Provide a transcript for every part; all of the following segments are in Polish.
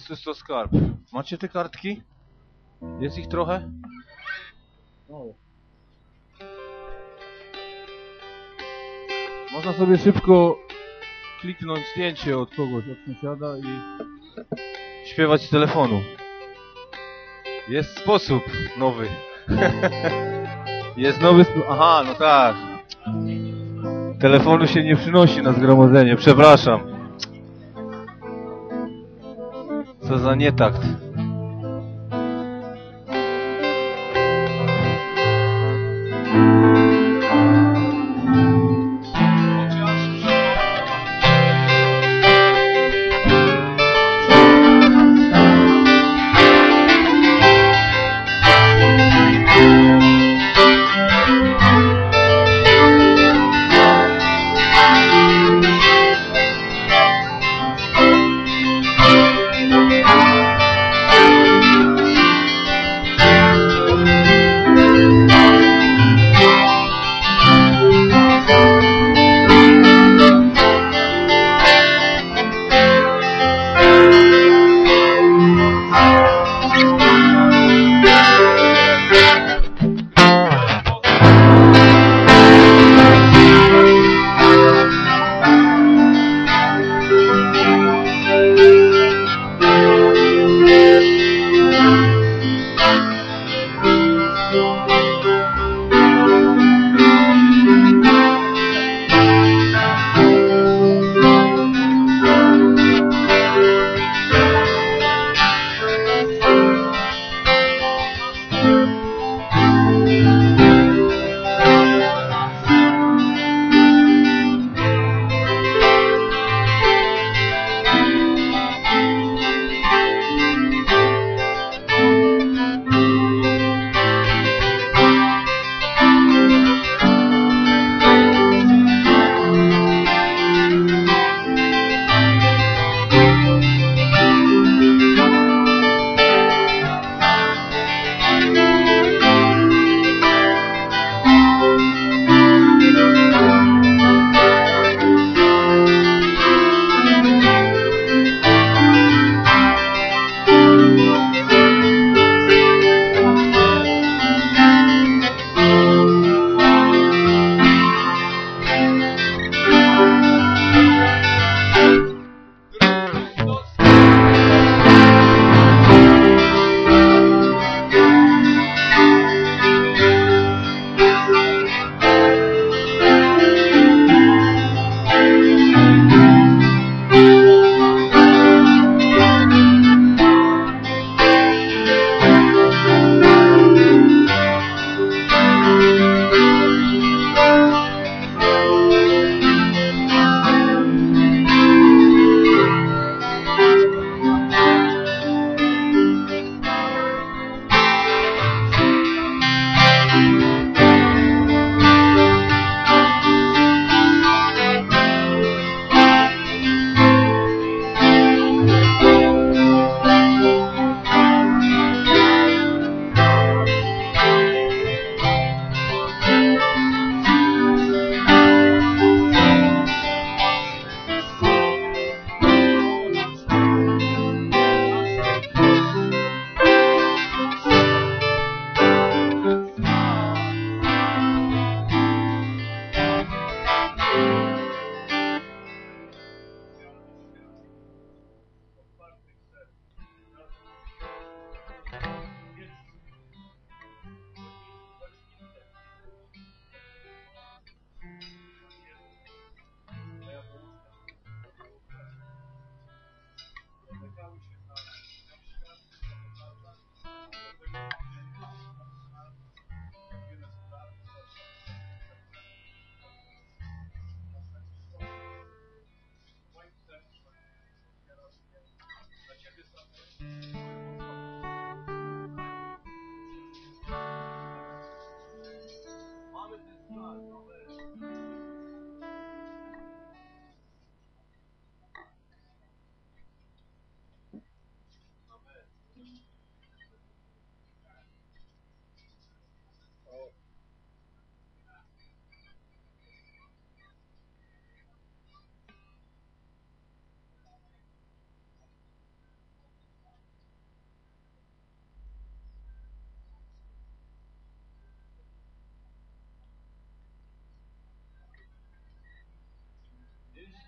Chrystus to skarb. Macie te kartki? Jest ich trochę? Można sobie szybko kliknąć zdjęcie od kogoś, od sąsiada i śpiewać z telefonu. Jest sposób nowy. Jest nowy sposób. Aha, no tak. Telefonu się nie przynosi na zgromadzenie, przepraszam. Za nietakt.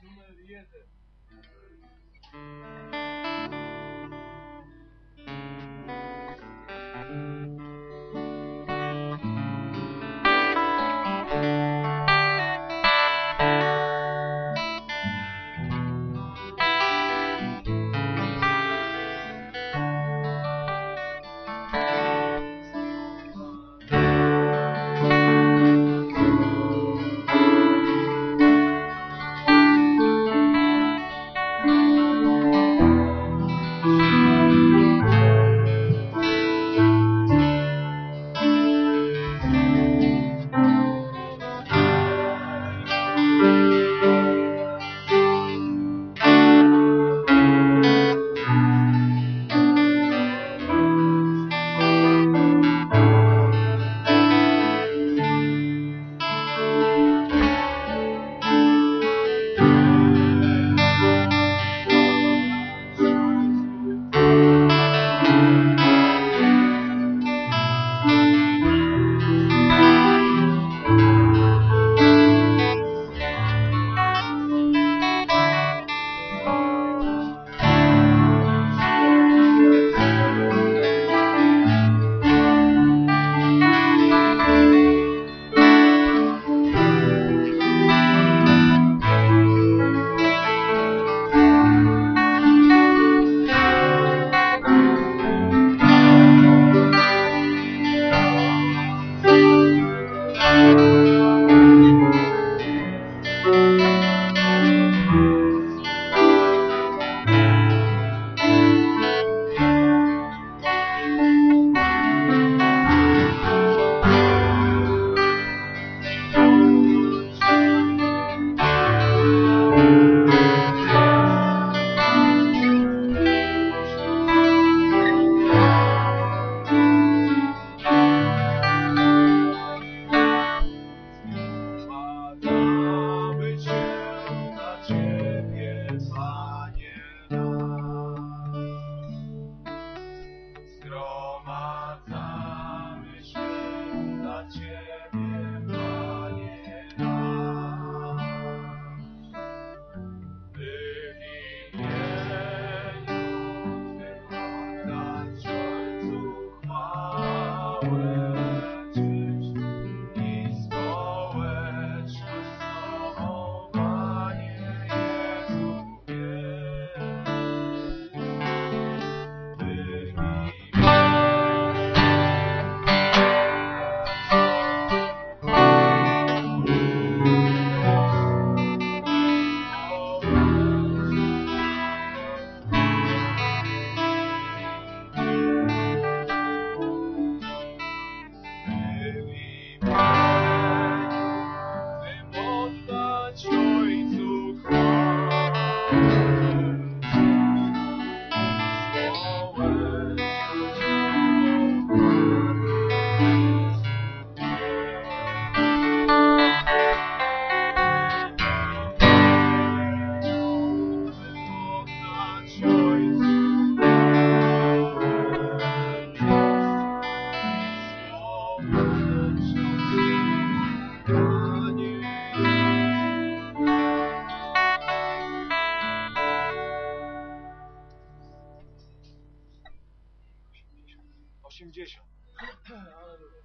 Nummer 7. yaşam. Anladın mı?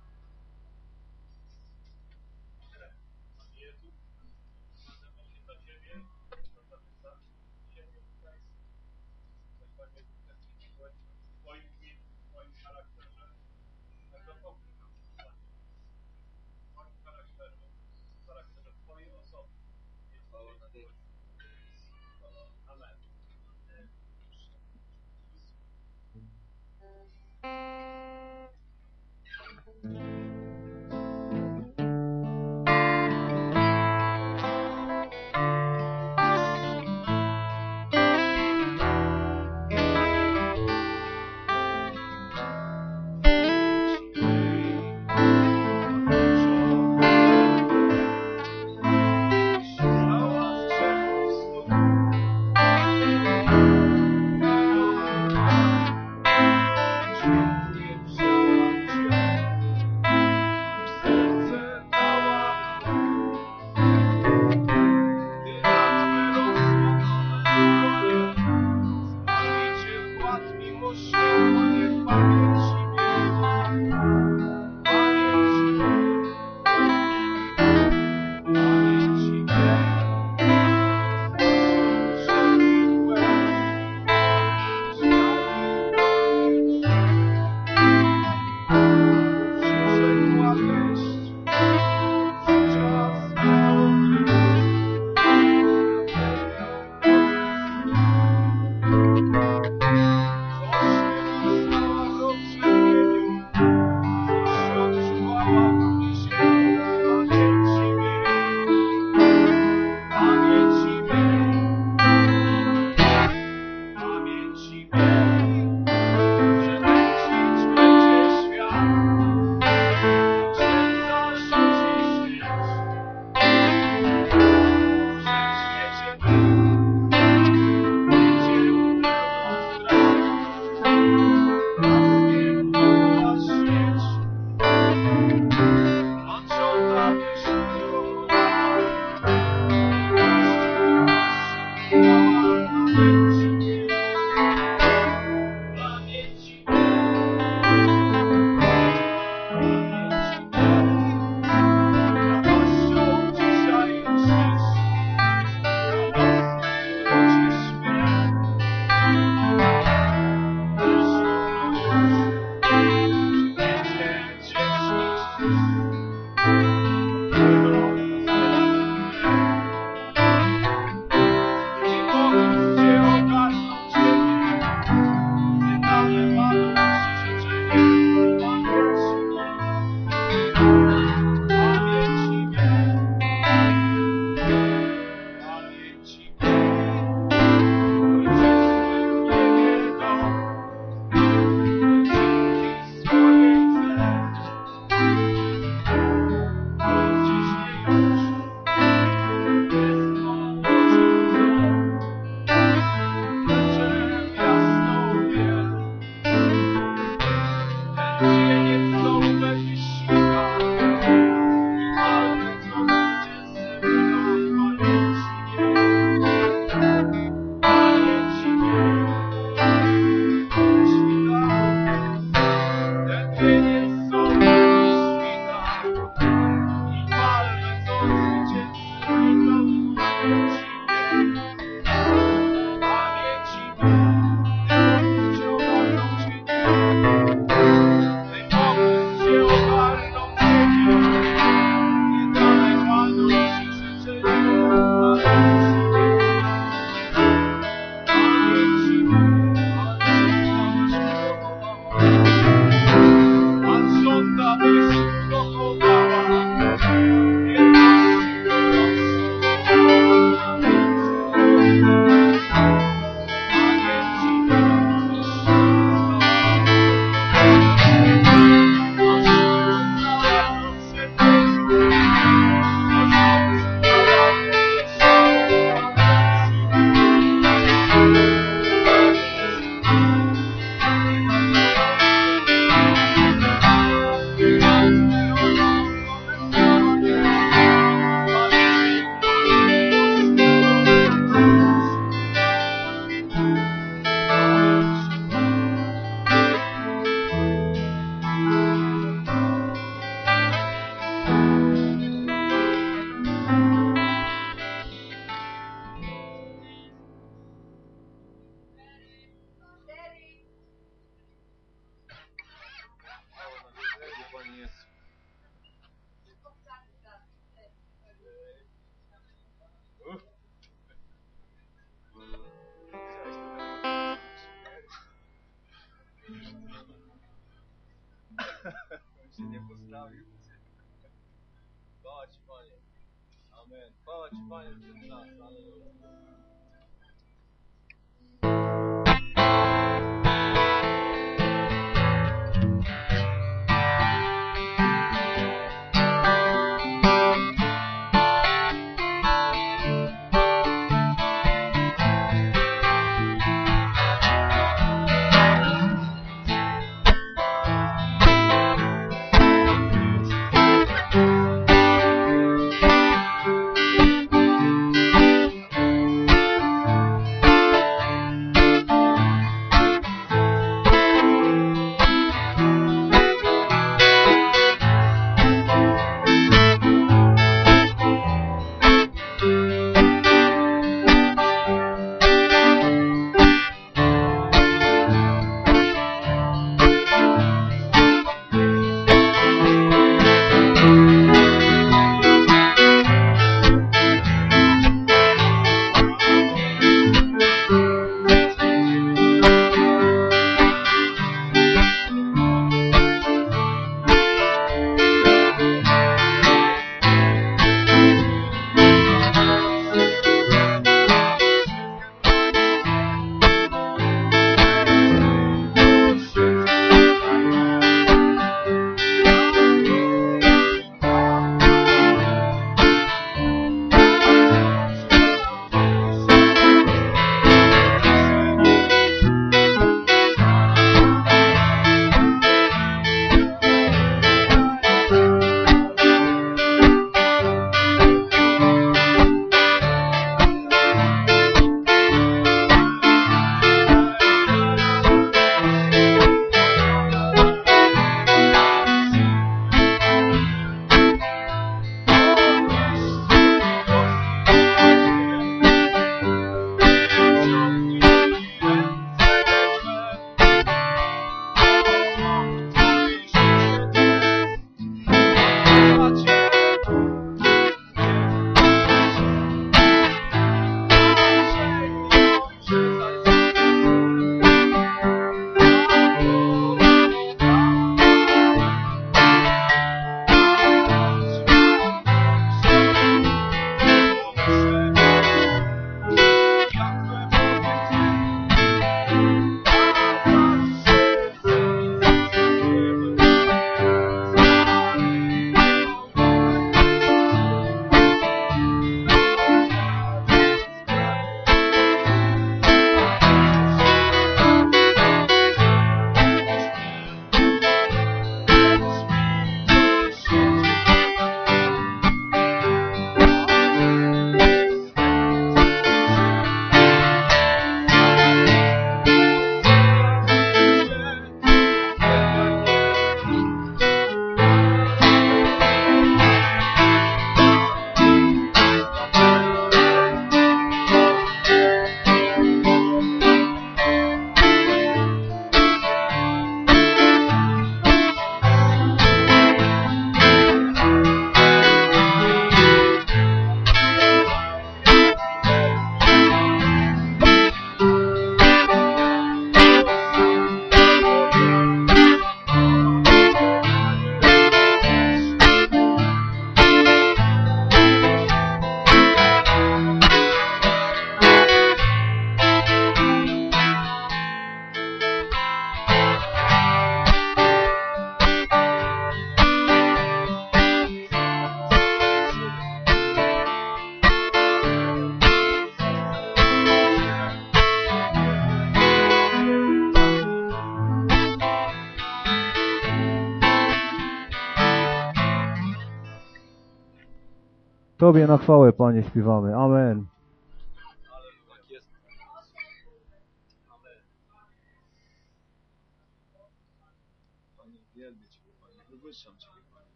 Tobie na chwałę, Panie, śpiewamy. Amen.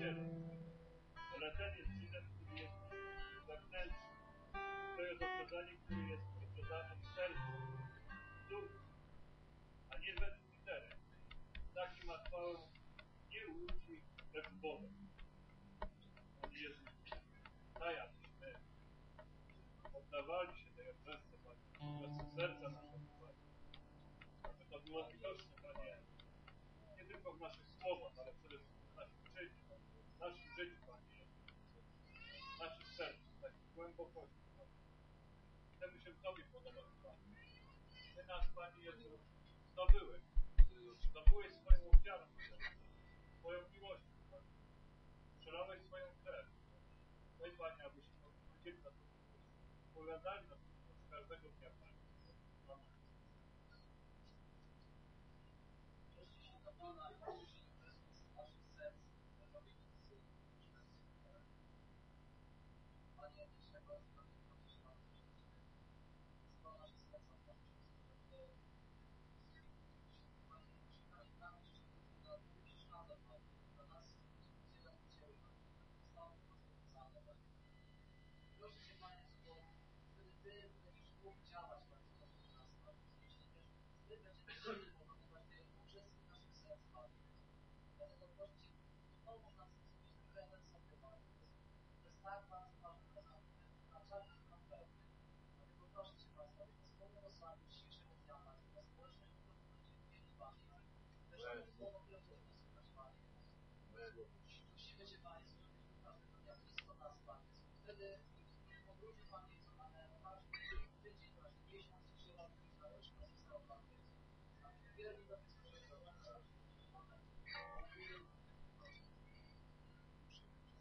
Jest ten jest Żydem, który jest wewnętrzny. To jest obrzezanie, które jest obrzezaniem serca, duchu, a nie według litery. Taki ma chwałę nie ludzi, lecz w Bogu. Panie Jezu, daj, abyśmy oddawali się tej obrzezce, Panie, bez serca naszego, Panie. Aby to było widoczne, Panie, nie tylko w naszych słowach, ale przede wszystkim w naszym życiu, Panie, w naszym życiu, Panie, w naszym sercu, tak głębokości, Panie. Chcemy się Tobie podobać, Panie. Ty nas, Panie Jezu, zdobyłeś. Zdobyłeś swoją ofiarą, swoją miłością, Panie. Przelałeś swoją krew. Daj, Panie, abyśmy odpowiedzieli na to, odpowiadali na to każdego dnia, Panie. Amen.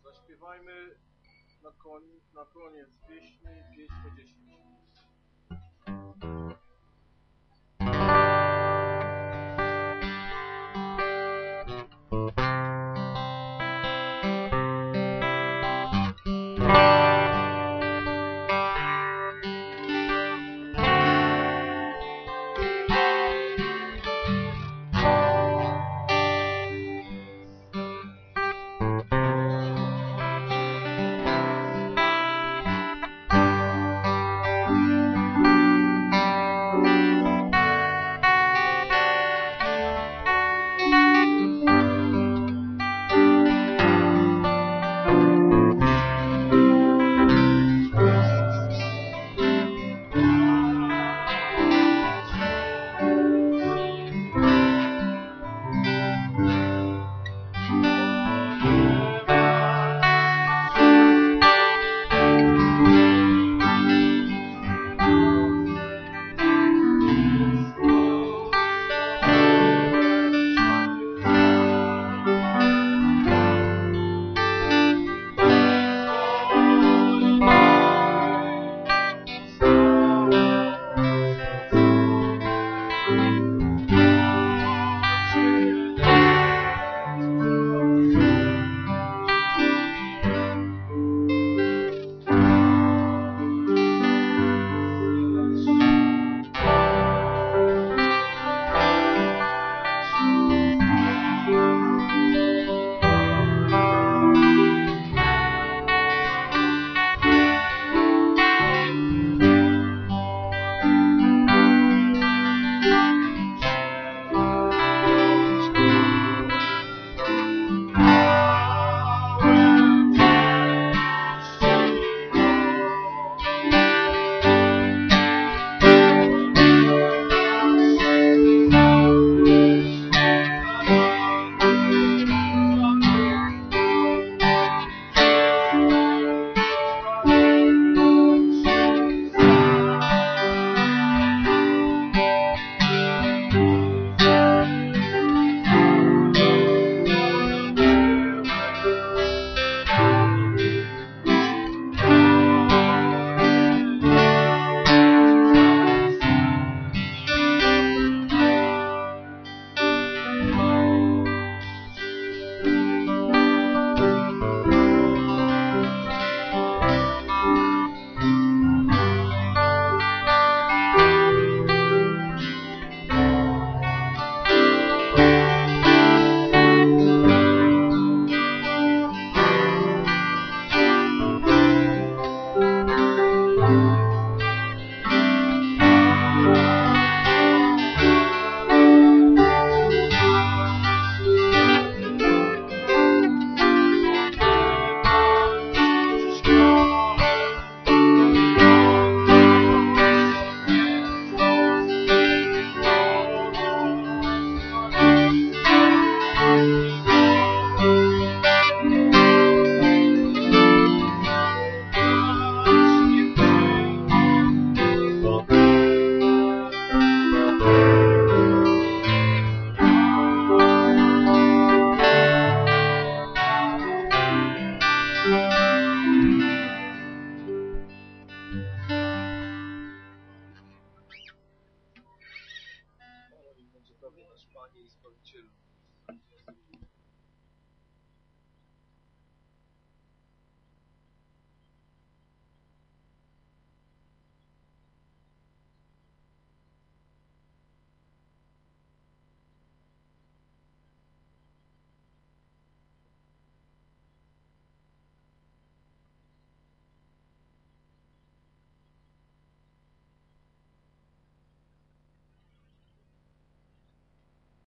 Zaśpiewajmy na, koń, na koniec pieśni 5 po 10.